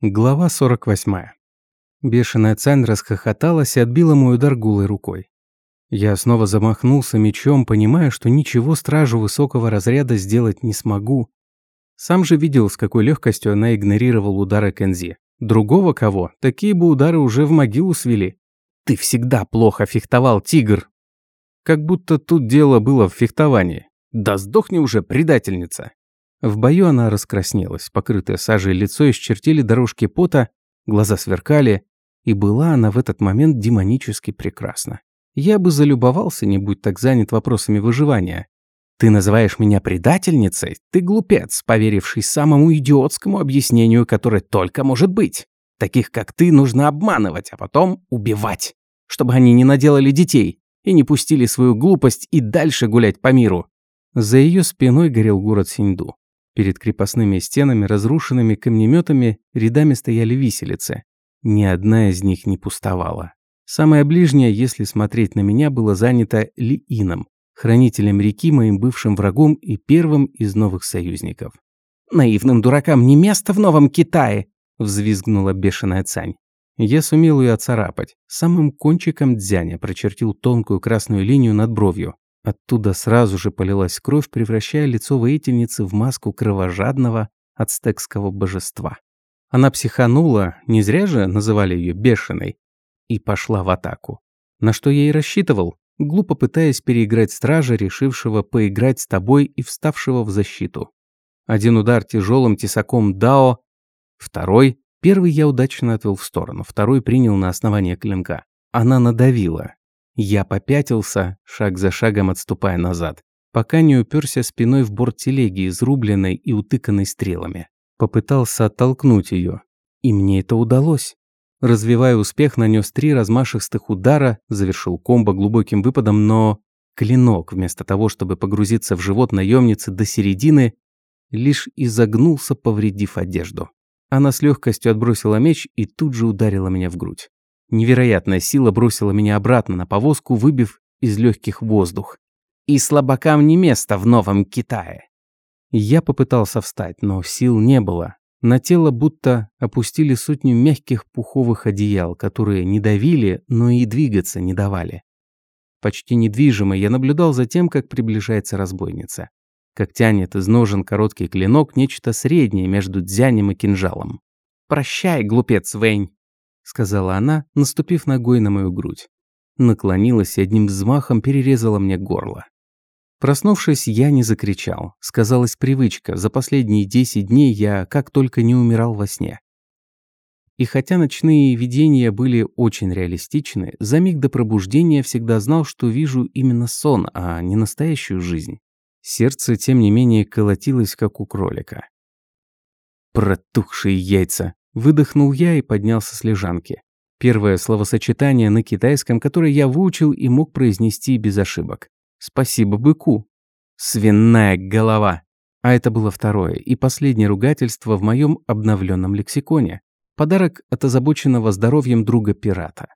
Глава 48. Бешеная Цань расхохоталась и отбила мой удар голой рукой. Я снова замахнулся мечом, понимая, что ничего стражу высокого разряда сделать не смогу. Сам же видел, с какой легкостью она игнорировала удары Кензи. Другого кого, такие бы удары уже в могилу свели. «Ты всегда плохо фехтовал, тигр!» Как будто тут дело было в фехтовании. «Да сдохни уже, предательница!» В бою она раскраснелась, покрытое сажей лицо исчертили дорожки пота, глаза сверкали, и была она в этот момент демонически прекрасна. Я бы залюбовался, не будь так занят вопросами выживания. Ты называешь меня предательницей? Ты глупец, поверивший самому идиотскому объяснению, которое только может быть. Таких, как ты, нужно обманывать, а потом убивать, чтобы они не наделали детей и не пустили свою глупость и дальше гулять по миру. За ее спиной горел город Синьду. Перед крепостными стенами, разрушенными камнеметами, рядами стояли виселицы. Ни одна из них не пустовала. Самое ближнее, если смотреть на меня, было занято Лиином, хранителем реки, моим бывшим врагом и первым из новых союзников. «Наивным дуракам не место в Новом Китае!» – взвизгнула бешеная Цань. Я сумел ее оцарапать. Самым кончиком дзяня прочертил тонкую красную линию над бровью. Оттуда сразу же полилась кровь, превращая лицо воительницы в маску кровожадного ацтекского божества. Она психанула, не зря же называли ее бешеной, и пошла в атаку. На что я и рассчитывал, глупо пытаясь переиграть стража, решившего поиграть с тобой и вставшего в защиту. Один удар тяжелым тесаком Дао, второй, первый я удачно отвел в сторону, второй принял на основание клинка. Она надавила, я попятился, шаг за шагом отступая назад, пока не уперся спиной в борт телеги, изрубленной и утыканной стрелами. Попытался оттолкнуть ее, и мне это удалось. Развивая успех, нанес три размашистых удара, завершил комбо глубоким выпадом, но клинок, вместо того, чтобы погрузиться в живот наемницы до середины, лишь изогнулся, повредив одежду. Она с легкостью отбросила меч и тут же ударила меня в грудь. Невероятная сила бросила меня обратно на повозку, выбив из легких воздух. И слабакам не место в Новом Китае. Я попытался встать, но сил не было. На тело будто опустили сотню мягких пуховых одеял, которые не давили, но и двигаться не давали. Почти недвижимо я наблюдал за тем, как приближается разбойница. Как тянет из ножен короткий клинок нечто среднее между дзянем и кинжалом. «Прощай, глупец Вэнь!» Сказала она, наступив ногой на мою грудь. Наклонилась и одним взмахом перерезала мне горло. Проснувшись, я не закричал. Сказалась привычка. За последние 10 дней я как только не умирал во сне. И хотя ночные видения были очень реалистичны, за миг до пробуждения всегда знал, что вижу именно сон, а не настоящую жизнь. Сердце, тем не менее, колотилось, как у кролика. Протухшие яйца. Выдохнул я и поднялся с лежанки. Первое словосочетание на китайском, которое я выучил и мог произнести без ошибок. Спасибо быку. Свиная голова. А это было второе и последнее ругательство в моем обновленном лексиконе. Подарок от озабоченного здоровьем друга пирата.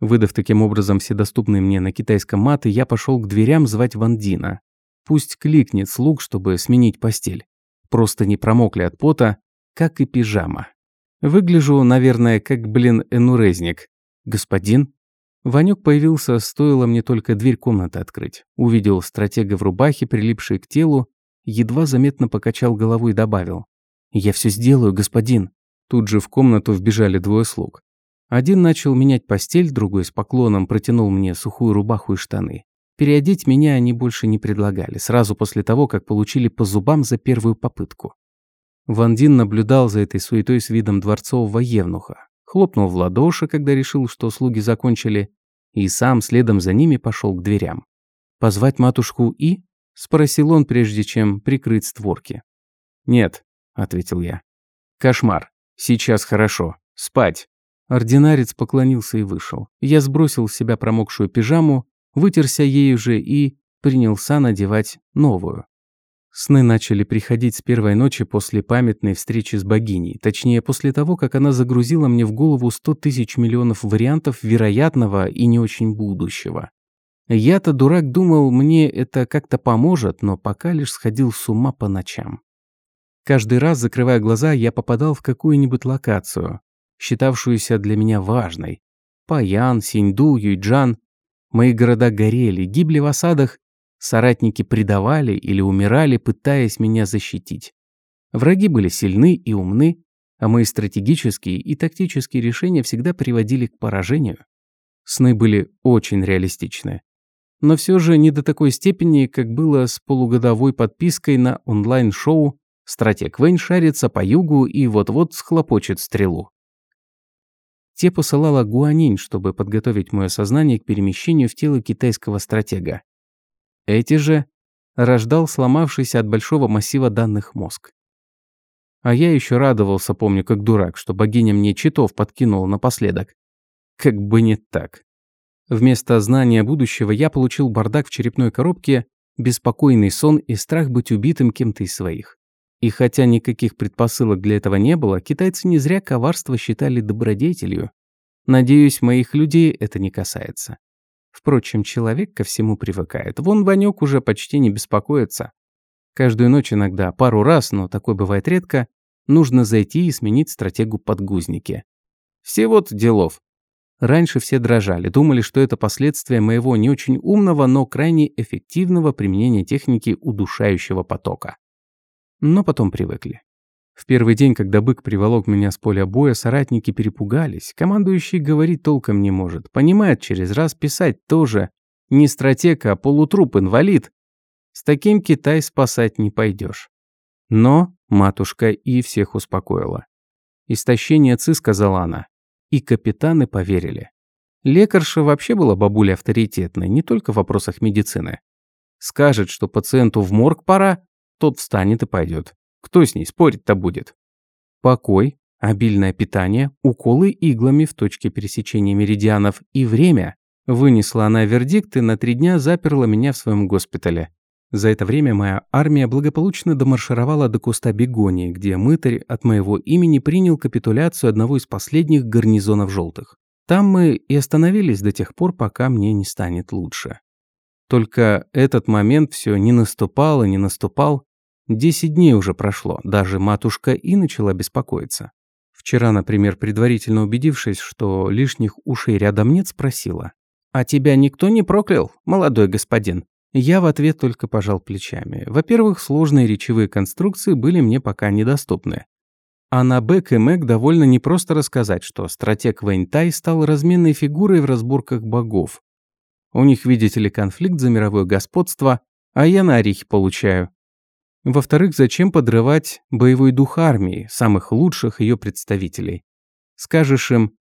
Выдав таким образом все доступные мне на китайском маты, я пошел к дверям звать Вандина. Пусть кликнет слуг, чтобы сменить постель. Просто не промокли от пота, как и пижама. Выгляжу, наверное, как, блин, энурезник. Господин? Ванюк появился, стоило мне только дверь комнаты открыть. Увидел стратега в рубахе, прилипшей к телу, едва заметно покачал головой и добавил. «Я все сделаю, господин». Тут же в комнату вбежали двое слуг. Один начал менять постель, другой с поклоном протянул мне сухую рубаху и штаны. Переодеть меня они больше не предлагали, сразу после того, как получили по зубам за первую попытку. Ван Дин наблюдал за этой суетой с видом дворцового евнуха. Хлопнул в ладоши, когда решил, что слуги закончили, и сам следом за ними пошел к дверям. «Позвать матушку И?» – спросил он, прежде чем прикрыть створки. «Нет», – ответил я. «Кошмар. Сейчас хорошо. Спать». Ординарец поклонился и вышел. Я сбросил с себя промокшую пижаму, вытерся ею же и принялся надевать новую. Сны начали приходить с первой ночи после памятной встречи с богиней, точнее, после того, как она загрузила мне в голову 100 тысяч миллионов вариантов вероятного и не очень будущего. Я-то, дурак, думал, мне это как-то поможет, но пока лишь сходил с ума по ночам. Каждый раз, закрывая глаза, я попадал в какую-нибудь локацию, считавшуюся для меня важной. Паян, Синьду, Юйджан. Мои города горели, гибли в осадах, соратники предавали или умирали, пытаясь меня защитить. Враги были сильны и умны, а мои стратегические и тактические решения всегда приводили к поражению. Сны были очень реалистичны. Но все же не до такой степени, как было с полугодовой подпиской на онлайн-шоу «Стратег Вейн шарится по югу и вот-вот схлопочет стрелу». Те посылала Гуанинь, чтобы подготовить мое сознание к перемещению в тело китайского стратега. Эти же рождал сломавшийся от большого массива данных мозг. А я еще радовался, помню, как дурак, что богиня мне читов подкинула напоследок. Как бы не так. Вместо знания будущего я получил бардак в черепной коробке, беспокойный сон и страх быть убитым кем-то из своих. И хотя никаких предпосылок для этого не было, китайцы не зря коварство считали добродетелью. Надеюсь, моих людей это не касается. Впрочем, человек ко всему привыкает. Вон Ванёк уже почти не беспокоится. Каждую ночь иногда, пару раз, но такое бывает редко, нужно зайти и сменить стратегу подгузники. Всего-то делов. Раньше все дрожали, думали, что это последствия моего не очень умного, но крайне эффективного применения техники удушающего потока. Но потом привыкли. В первый день, когда бык приволок меня с поля боя, соратники перепугались. Командующий говорить толком не может. Понимает через раз писать тоже. Не стратег, а полутруп-инвалид. С таким Китай спасать не пойдешь. Но матушка и всех успокоила. «Истощение ЦИ», — сказала она. И капитаны поверили. Лекарша вообще была бабуля авторитетной, не только в вопросах медицины. Скажет, что пациенту в морг пора, тот встанет и пойдет. Кто с ней спорить-то будет? Покой, обильное питание, уколы иглами в точке пересечения меридианов и время. Вынесла она вердикт и на три дня заперла меня в своем госпитале. За это время моя армия благополучно домаршировала до куста Бегонии, где мытарь от моего имени принял капитуляцию одного из последних гарнизонов желтых. Там мы и остановились до тех пор, пока мне не станет лучше. Только этот момент все не наступал и не наступал. Десять дней уже прошло, даже матушка и начала беспокоиться. Вчера, например, предварительно убедившись, что лишних ушей рядом нет, спросила. «А тебя никто не проклял, молодой господин?» Я в ответ только пожал плечами. Во-первых, сложные речевые конструкции были мне пока недоступны. А на Бэк и Мэг довольно непросто рассказать, что стратег Вэньтай стал разменной фигурой в разборках богов. У них, видите ли, конфликт за мировое господство, а я на орехи получаю. Во-вторых, зачем подрывать боевой дух армии, самых лучших ее представителей? Скажешь им,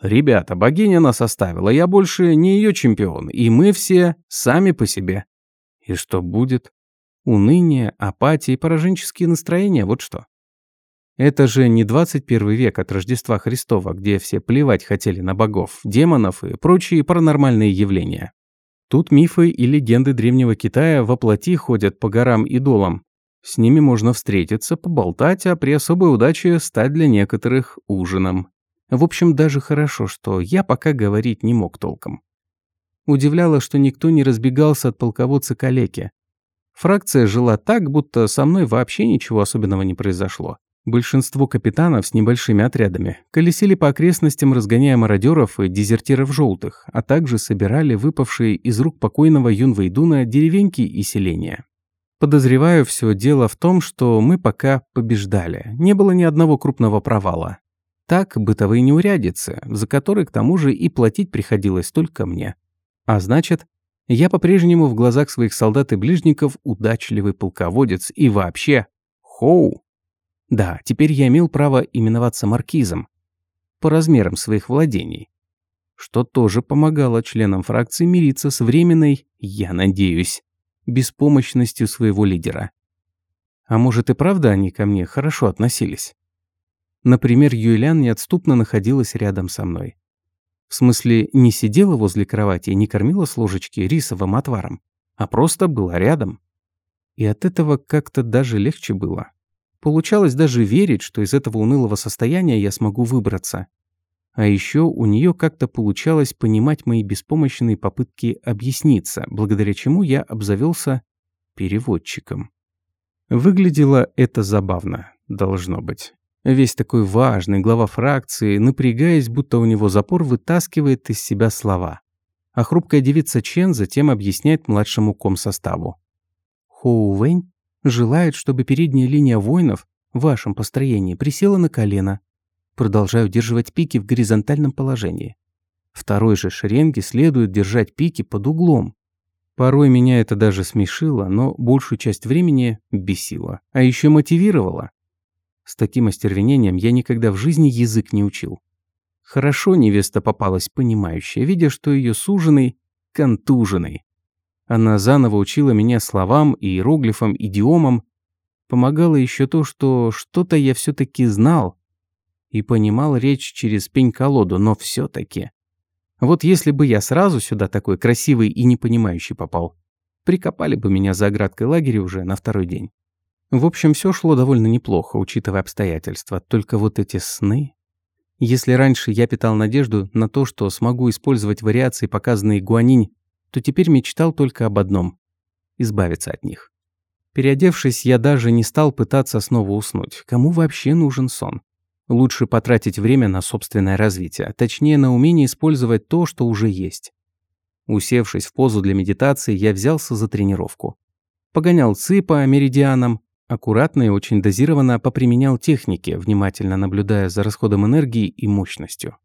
«Ребята, богиня нас оставила, я больше не ее чемпион, и мы все сами по себе». И что будет? Уныние, апатия и пораженческие настроения, вот что. Это же не 21 век от Рождества Христова, где все плевать хотели на богов, демонов и прочие паранормальные явления. Тут мифы и легенды древнего Китая воплоти ходят по горам и долам. С ними можно встретиться, поболтать, а при особой удаче стать для некоторых ужином. В общем, даже хорошо, что я пока говорить не мог толком. Удивляло, что никто не разбегался от полководца калеки. Фракция жила так, будто со мной вообще ничего особенного не произошло. Большинство капитанов с небольшими отрядами колесили по окрестностям, разгоняя мародеров и дезертиров желтых, а также собирали выпавшие из рук покойного Юнвейдуна деревеньки и селения. Подозреваю, все дело в том, что мы пока побеждали. Не было ни одного крупного провала. Так, бытовые неурядицы, за которые к тому же и платить приходилось только мне. А значит, я по-прежнему в глазах своих солдат и ближников удачливый полководец и вообще хоу. Да, теперь я имел право именоваться маркизом по размерам своих владений, что тоже помогало членам фракции мириться с временной, я надеюсь, беспомощностью своего лидера. А может и правда они ко мне хорошо относились? Например, Юэлян неотступно находилась рядом со мной. В смысле, не сидела возле кровати и не кормила с ложечки рисовым отваром, а просто была рядом. И от этого как-то даже легче было. Получалось даже верить, что из этого унылого состояния я смогу выбраться. А еще у нее как-то получалось понимать мои беспомощные попытки объясниться, благодаря чему я обзавелся переводчиком. Выглядело это забавно, должно быть. Весь такой важный глава фракции, напрягаясь, будто у него запор, вытаскивает из себя слова. А хрупкая девица Чен затем объясняет младшему комсоставу. Хоу Вэнь желает, чтобы передняя линия воинов в вашем построении присела на колено. Продолжаю удерживать пики в горизонтальном положении. Второй же шеренге следует держать пики под углом. Порой меня это даже смешило, но большую часть времени бесило, а еще мотивировало. С таким остервенением я никогда в жизни язык не учил. Хорошо невеста попалась понимающая, видя, что ее суженый контуженный. Она заново учила меня словам, иероглифам, идиомам. Помогало еще то, что что-то я все-таки знал и понимал речь через пень-колоду, но все-таки. Вот если бы я сразу сюда такой красивый и непонимающий попал, прикопали бы меня за оградкой лагеря уже на второй день. В общем, все шло довольно неплохо, учитывая обстоятельства. Только вот эти сны... Если раньше я питал надежду на то, что смогу использовать вариации, показанные Гуанинь, то теперь мечтал только об одном – избавиться от них. Переодевшись, я даже не стал пытаться снова уснуть. Кому вообще нужен сон? Лучше потратить время на собственное развитие, точнее на умение использовать то, что уже есть. Усевшись в позу для медитации, я взялся за тренировку. Погонял ци по меридианам, аккуратно и очень дозированно поприменял техники, внимательно наблюдая за расходом энергии и мощностью.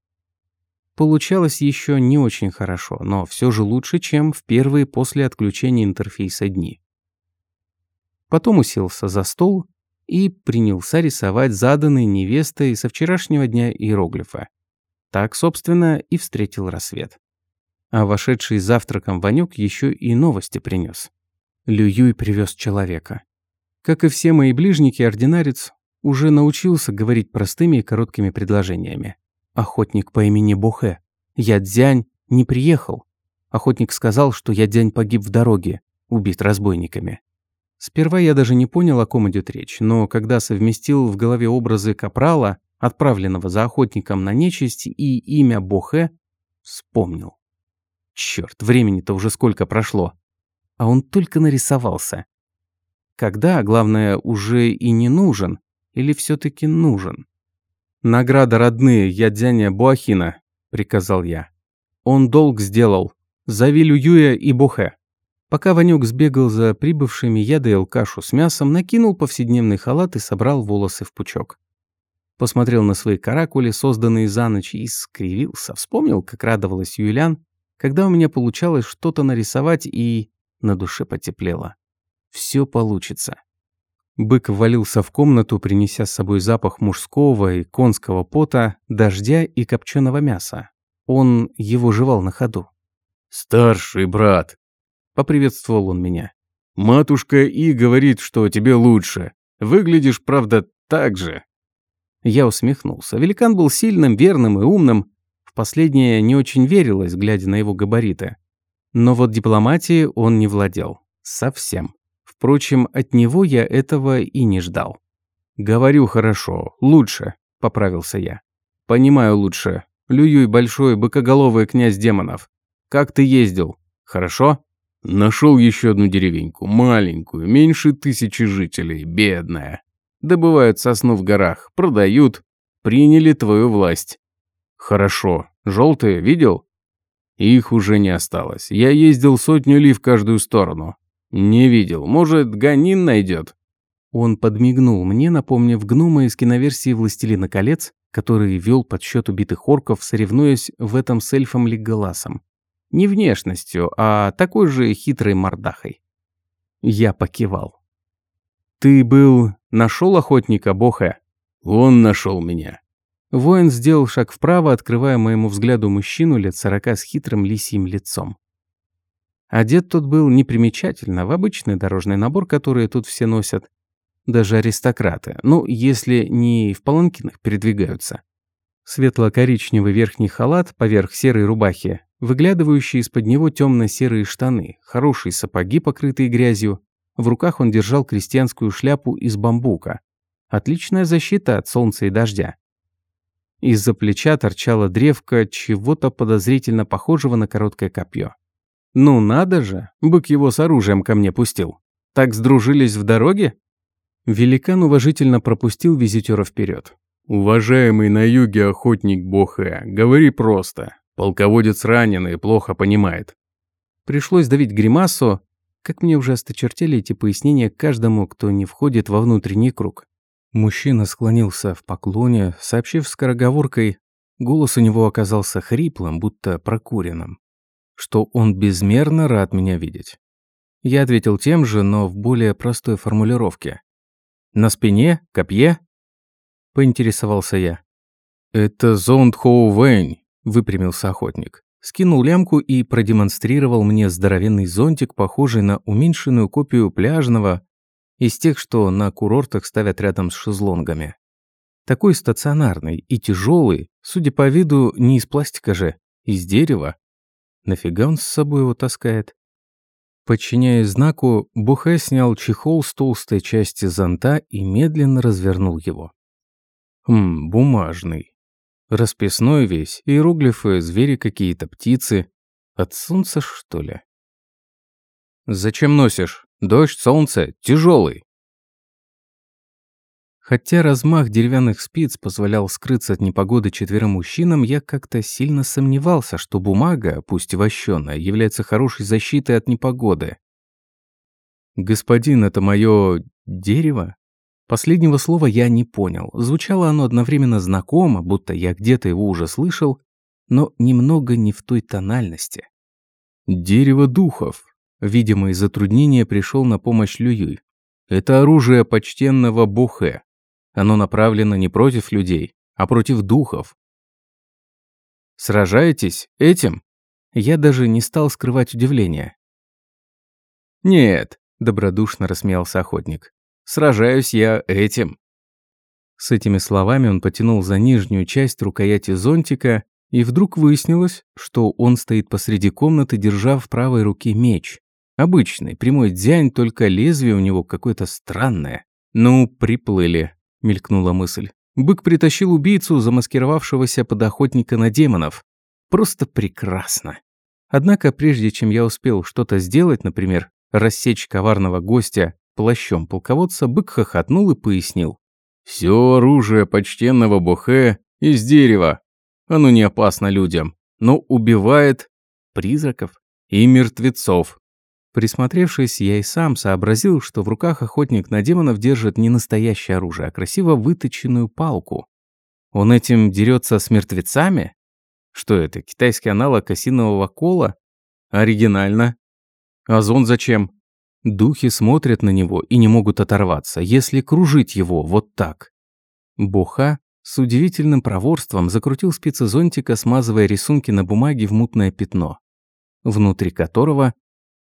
Получалось еще не очень хорошо, но все же лучше, чем в первые после отключения интерфейса дни. Потом уселся за стол и принялся рисовать заданные невестой со вчерашнего дня иероглифы. Так, собственно, и встретил рассвет. А вошедший завтраком Ванюк еще и новости принес. Лююй привез человека. Как и все мои ближники, ординарец уже научился говорить простыми и короткими предложениями. Охотник по имени Бухе. Я Дзянь не приехал. Охотник сказал, что я Дзянь погиб в дороге, убит разбойниками. Сперва я даже не понял, о ком идет речь, но когда совместил в голове образы Капрала, отправленного за охотником на нечисть, и имя Бохе, вспомнил. Черт, времени-то уже сколько прошло. А он только нарисовался. Когда, главное, уже и не нужен, или все таки нужен? «Награда родные, я дядя Буахина», — приказал я. «Он долг сделал. Зови Лююя и Бухе». Пока Ванюк сбегал за прибывшими, я доел кашу с мясом, накинул повседневный халат и собрал волосы в пучок. Посмотрел на свои каракули, созданные за ночь, и скривился. Вспомнил, как радовалась Юлян, когда у меня получалось что-то нарисовать, и на душе потеплело. Все получится. Бык ввалился в комнату, принеся с собой запах мужского и конского пота, дождя и копченого мяса. Он его жевал на ходу. «Старший брат!» — поприветствовал он меня. «Матушка И говорит, что тебе лучше. Выглядишь, правда, так же». Я усмехнулся. Великан был сильным, верным и умным. В последнее не очень верилось, глядя на его габариты. Но вот дипломатией он не владел. Совсем. Впрочем, от него я этого и не ждал. «Говорю хорошо, лучше», — поправился я. «Понимаю лучше. Лююй большой быкоголовый князь демонов. Как ты ездил? Хорошо?» Нашел еще одну деревеньку, маленькую, меньше тысячи жителей, бедная. Добывают сосну в горах, продают. Приняли твою власть. Хорошо. Желтые видел? Их уже не осталось. Я ездил сотню ли в каждую сторону. «Не видел. Может, Ганин найдет?» Он подмигнул мне, напомнив гнома из киноверсии «Властелина колец», который вел подсчет убитых орков, соревнуясь в этом с эльфом Леголасом. Не внешностью, а такой же хитрой мордахой. Я покивал. «Ты был... нашел охотника, Боха?» «Он нашел меня». Воин сделал шаг вправо, открывая моему взгляду мужчину лет сорока с хитрым лисьим лицом. Одет тот был непримечательно, в обычный дорожный набор, который тут все носят. Даже аристократы. Ну, если не в паланкинах передвигаются. Светло-коричневый верхний халат поверх серой рубахи, выглядывающие из-под него темно-серые штаны, хорошие сапоги, покрытые грязью. В руках он держал крестьянскую шляпу из бамбука. Отличная защита от солнца и дождя. Из-за плеча торчала древко чего-то подозрительно похожего на короткое копье. Ну надо же, бык его с оружием ко мне пустил. Так сдружились в дороге? Великан уважительно пропустил визитера вперед. «Уважаемый на юге охотник Бохе, говори просто. Полководец ранен и плохо понимает». Пришлось давить гримасу, как мне уже осточертели эти пояснения каждому, кто не входит во внутренний круг. Мужчина склонился в поклоне, сообщив скороговоркой, голос у него оказался хриплым, будто прокуренным, что он безмерно рад меня видеть. Я ответил тем же, но в более простой формулировке. «На спине? Копье?» – поинтересовался я. «Это зонд Хоу Вэнь», – выпрямился охотник. Скинул лямку и продемонстрировал мне здоровенный зонтик, похожий на уменьшенную копию пляжного, из тех, что на курортах ставят рядом с шезлонгами. Такой стационарный и тяжелый, судя по виду, не из пластика же, из дерева. Нафига он с собой его таскает? Подчиняясь знаку, Бухе снял чехол с толстой части зонта и медленно развернул его. Хм, бумажный. Расписной весь, иероглифы, звери какие-то, птицы. От солнца, что ли? «Зачем носишь? Дождь, солнце, тяжелый. Хотя размах деревянных спиц позволял скрыться от непогоды четверым мужчинам, я как-то сильно сомневался, что бумага, пусть и вощёная, является хорошей защитой от непогоды. «Господин, это мое дерево?» Последнего слова я не понял. Звучало оно одновременно знакомо, будто я где-то его уже слышал, но немного не в той тональности. «Дерево духов», видимо, из затруднения пришел на помощь Лююй. «Это оружие почтенного Бухе. Оно направлено не против людей, а против духов. Сражаетесь этим? Я даже не стал скрывать удивление. Нет, добродушно рассмеялся охотник. Сражаюсь я этим. С этими словами он потянул за нижнюю часть рукояти зонтика, и вдруг выяснилось, что он стоит посреди комнаты, держа в правой руке меч. Обычный, прямой дзянь, только лезвие у него какое-то странное. Ну, приплыли мелькнула мысль. Бык притащил убийцу, замаскировавшегося под охотника на демонов. Просто прекрасно. Однако, прежде чем я успел что-то сделать, например, рассечь коварного гостя плащом полководца, бык хохотнул и пояснил. «Все оружие почтенного Бохе из дерева. Оно не опасно людям, но убивает призраков и мертвецов. Присмотревшись, я и сам сообразил, что в руках охотник на демонов держит не настоящее оружие, а красиво выточенную палку. Он этим дерется с мертвецами? Что это, китайский аналог осинового кола? Оригинально. Озон зачем? Духи смотрят на него и не могут оторваться, если кружить его вот так. Боха с удивительным проворством закрутил спицы зонтика, смазывая рисунки на бумаге в мутное пятно, внутри которого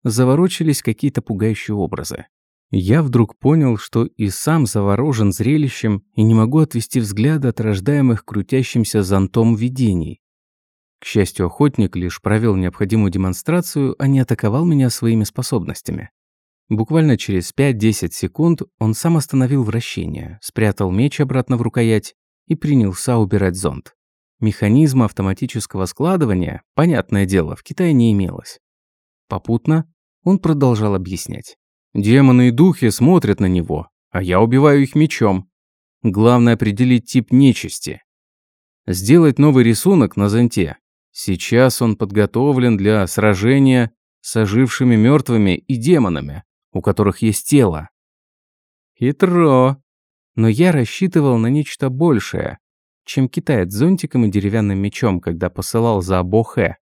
заворочились какие-то пугающие образы. Я вдруг понял, что и сам заворожен зрелищем и не могу отвести взгляда от рождаемых крутящимся зонтом видений. К счастью, охотник лишь провел необходимую демонстрацию, а не атаковал меня своими способностями. Буквально через 5-10 секунд он сам остановил вращение, спрятал меч обратно в рукоять и принялся убирать зонт. Механизма автоматического складывания, понятное дело, в Китае не имелось. Попутно он продолжал объяснять. «Демоны и духи смотрят на него, а я убиваю их мечом. Главное определить тип нечисти. Сделать новый рисунок на зонте. Сейчас он подготовлен для сражения с ожившими мертвыми и демонами, у которых есть тело. Хитро. Но я рассчитывал на нечто большее, чем китаец зонтиком и деревянным мечом, когда посылал за Бохе.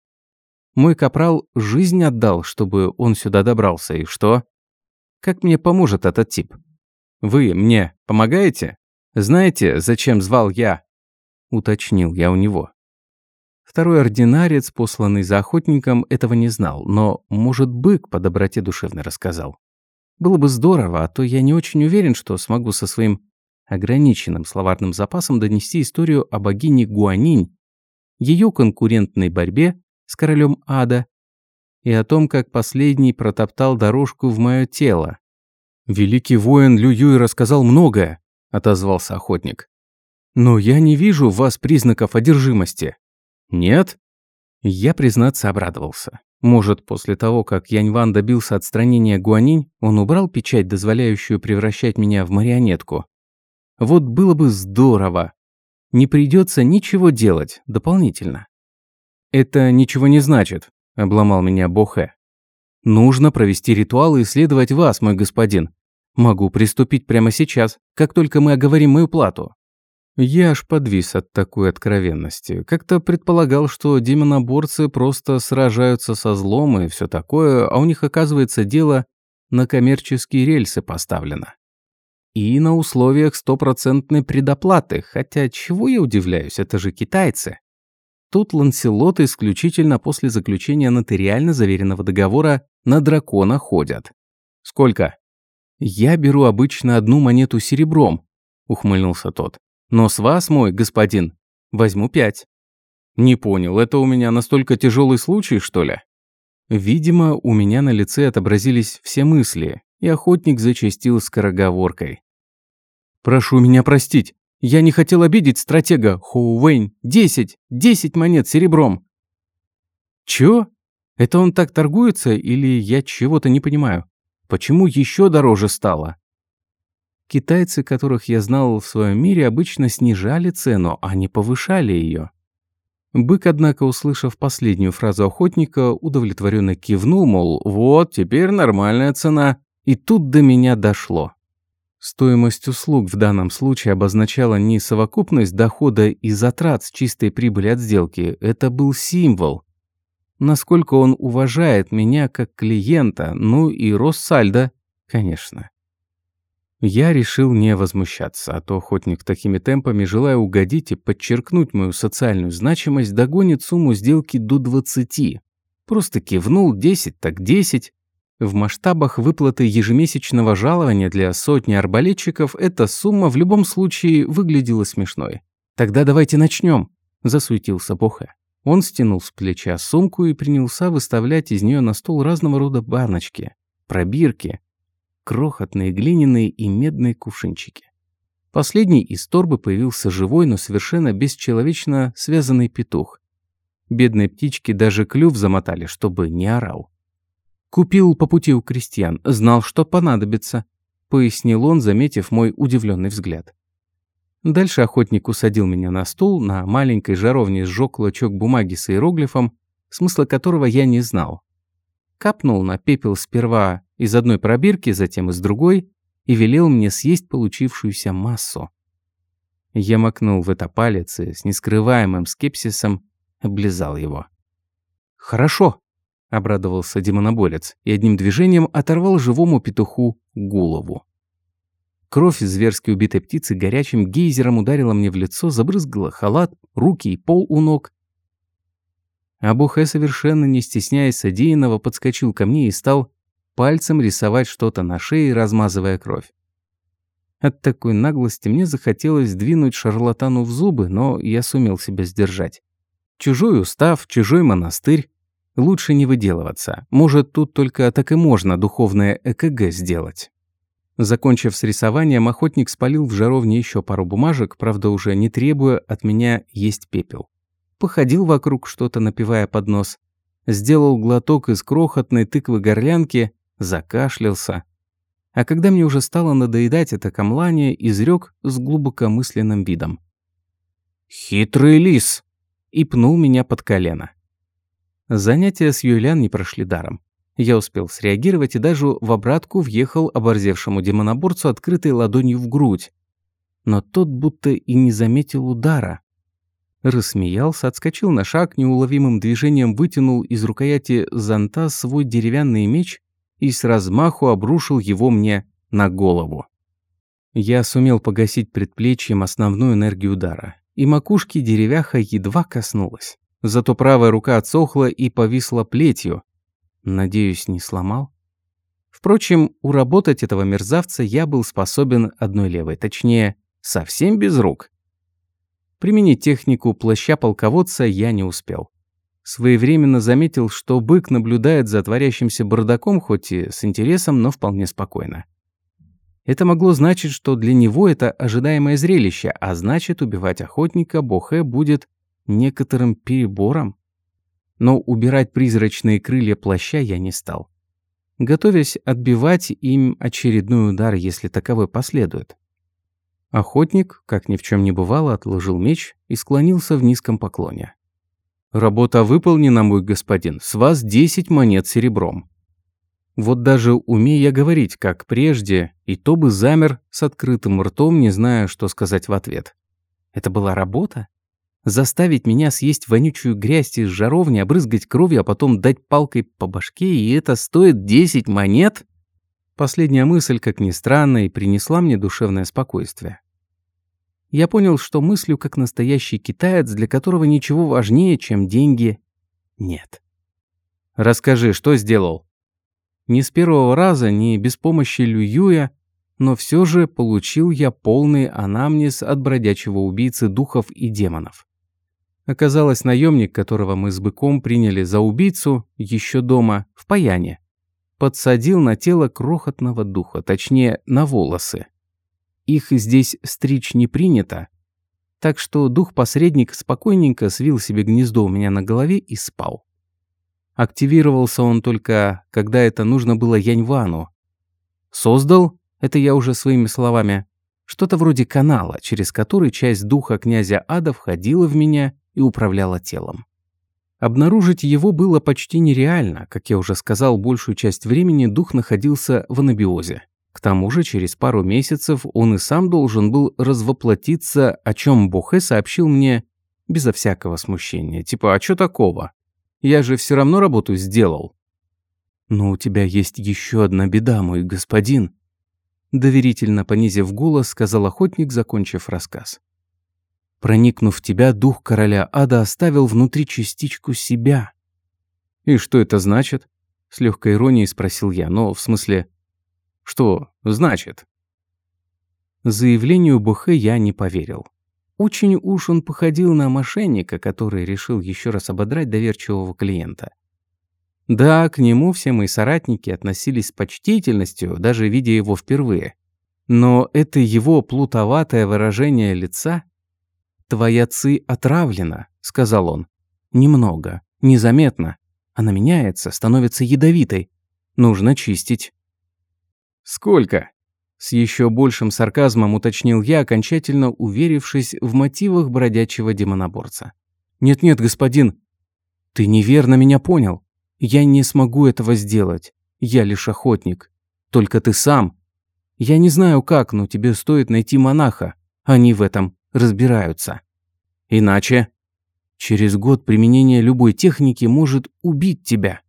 Мой капрал жизнь отдал, чтобы он сюда добрался, и что? Как мне поможет этот тип? Вы мне помогаете? Знаете, зачем звал я? Уточнил я у него. Второй ординарец, посланный за охотником, этого не знал, но, может, бык по доброте душевной рассказал. Было бы здорово, а то я не очень уверен, что смогу со своим ограниченным словарным запасом донести историю о богине Гуанинь, ее конкурентной борьбе с королем ада и о том, как последний протоптал дорожку в мое тело. «Великий воин Лю Юй рассказал многое», – отозвался охотник. «Но я не вижу в вас признаков одержимости». «Нет?» Я, признаться, обрадовался. Может, после того, как Яньван добился отстранения Гуанинь, он убрал печать, дозволяющую превращать меня в марионетку. Вот было бы здорово. Не придется ничего делать дополнительно. Это ничего не значит, обломал меня Бохе. Нужно провести ритуал и исследовать вас, мой господин. Могу приступить прямо сейчас, как только мы оговорим мою плату. Я аж подвис от такой откровенности. Как-то предполагал, что демоноборцы просто сражаются со злом и все такое, а у них, оказывается, дело на коммерческие рельсы поставлено. И на условиях стопроцентной предоплаты, хотя чего я удивляюсь, это же китайцы. Тут ланселоты исключительно после заключения нотариально заверенного договора на дракона ходят. Сколько? Я беру обычно одну монету серебром, ухмыльнулся тот. Но с вас, мой господин, возьму пять. Не понял, это у меня настолько тяжелый случай, что ли? Видимо, у меня на лице отобразились все мысли, и охотник зачастил скороговоркой. «Прошу меня простить, я не хотел обидеть стратега Хоу Вэнь. Десять, десять монет серебром». «Чё? Это он так торгуется или я чего-то не понимаю? Почему еще дороже стало?» Китайцы, которых я знал в своем мире, обычно снижали цену, а не повышали ее. Бык, однако, услышав последнюю фразу охотника, удовлетворенно кивнул, мол, вот, теперь нормальная цена. И тут до меня дошло. Стоимость услуг в данном случае обозначала не совокупность дохода и затрат с чистой прибыли от сделки, это был символ. Насколько он уважает меня как клиента, ну и рост сальда, конечно. Я решил не возмущаться, а то охотник такими темпами, желая угодить и подчеркнуть мою социальную значимость, догонит сумму сделки до 20. Просто кивнул 10 так 10. В масштабах выплаты ежемесячного жалования для сотни арбалетчиков эта сумма в любом случае выглядела смешной. «Тогда давайте начнем», – засуетился Боха. Он стянул с плеча сумку и принялся выставлять из нее на стол разного рода баночки, пробирки, крохотные глиняные и медные кувшинчики. Последний из торбы появился живой, но совершенно бесчеловечно связанный петух. Бедные птички даже клюв замотали, чтобы не орал. «Купил по пути у крестьян, знал, что понадобится», пояснил он, заметив мой удивленный взгляд. Дальше охотник усадил меня на стул, на маленькой жаровне сжег клочок бумаги с иероглифом, смысла которого я не знал. Капнул на пепел сперва из одной пробирки, затем из другой, и велел мне съесть получившуюся массу. Я макнул в это палец и с нескрываемым скепсисом облизал его. «Хорошо», — обрадовался демоноборец и одним движением оторвал живому петуху голову. Кровь зверски убитой птицы горячим гейзером ударила мне в лицо, забрызгала халат, руки и пол у ног. Абухэ, совершенно не стесняясь содеянного, подскочил ко мне и стал пальцем рисовать что-то на шее, размазывая кровь. От такой наглости мне захотелось двинуть шарлатану в зубы, но я сумел себя сдержать. Чужой устав, чужой монастырь. Лучше не выделываться. Может, тут только так и можно духовное ЭКГ сделать. Закончив с рисованием, охотник спалил в жаровне еще пару бумажек, правда уже не требуя от меня есть пепел. Походил вокруг, что-то напивая под нос. Сделал глоток из крохотной тыквы горлянки, закашлялся. А когда мне уже стало надоедать это камлание, изрек с глубокомысленным видом. «Хитрый лис!» и пнул меня под колено. Занятия с Юлян не прошли даром. Я успел среагировать и даже в обратку въехал оборзевшему демоноборцу открытой ладонью в грудь. Но тот будто и не заметил удара. Рассмеялся, отскочил на шаг, неуловимым движением вытянул из рукояти зонта свой деревянный меч и с размаху обрушил его мне на голову. Я сумел погасить предплечьем основную энергию удара, и макушки деревяха едва коснулась. Зато правая рука отсохла и повисла плетью. Надеюсь, не сломал? Впрочем, уработать этого мерзавца я был способен одной левой, точнее, совсем без рук. Применить технику плаща полководца я не успел. Своевременно заметил, что бык наблюдает за творящимся бардаком, хоть и с интересом, но вполне спокойно. Это могло значить, что для него это ожидаемое зрелище, а значит, убивать охотника Бохе будет некоторым перебором. но убирать призрачные крылья плаща я не стал, готовясь отбивать им очередной удар, если таковой последует. Охотник, как ни в чем не бывало, отложил меч и склонился в низком поклоне. «Работа выполнена, мой господин. С вас десять монет серебром». Вот даже умея говорить, как прежде, и то бы замер с открытым ртом, не зная, что сказать в ответ. Это была работа? Заставить меня съесть вонючую грязь из жаровни, обрызгать кровью, а потом дать палкой по башке, и это стоит десять монет? Последняя мысль, как ни странно, и принесла мне душевное спокойствие. Я понял, что мыслю как настоящий китаец, для которого ничего важнее, чем деньги, нет. «Расскажи, что сделал?» Не с первого раза, не без помощи Лююя, но все же получил я полный анамнез от бродячего убийцы духов и демонов. Оказалось, наемник, которого мы с быком приняли за убийцу, еще дома, в паяне подсадил на тело крохотного духа, точнее, на волосы. Их здесь стричь не принято, так что дух-посредник спокойненько свил себе гнездо у меня на голове и спал. Активировался он только, когда это нужно было Яньвану. Создал, это я уже своими словами, что-то вроде канала, через который часть духа князя Ада входила в меня и управляла телом. Обнаружить его было почти нереально. Как я уже сказал, большую часть времени дух находился в анабиозе. К тому же, через пару месяцев он и сам должен был развоплотиться, о чем Бухе сообщил мне безо всякого смущения. Типа, а что такого? Я же все равно работу сделал. Но у тебя есть еще одна беда, мой господин. Доверительно понизив голос, сказал охотник, закончив рассказ. Проникнув в тебя, дух короля ада оставил внутри частичку себя. «И что это значит?» – с легкой иронией спросил я. «Но в смысле, что значит?» Заявлению Бухе я не поверил. Очень уж он походил на мошенника, который решил еще раз ободрать доверчивого клиента. Да, к нему все мои соратники относились с почтительностью, даже видя его впервые. Но это его плутоватое выражение лица «Твоя ци отравлена», — сказал он. «Немного, незаметно. Она меняется, становится ядовитой. Нужно чистить». «Сколько?» С еще большим сарказмом уточнил я, окончательно уверившись в мотивах бродячего демоноборца. «Нет-нет, господин, ты неверно меня понял. Я не смогу этого сделать. Я лишь охотник. Только ты сам. Я не знаю как, но тебе стоит найти монаха. Они в этом разбираются. Иначе через год применение любой техники может убить тебя.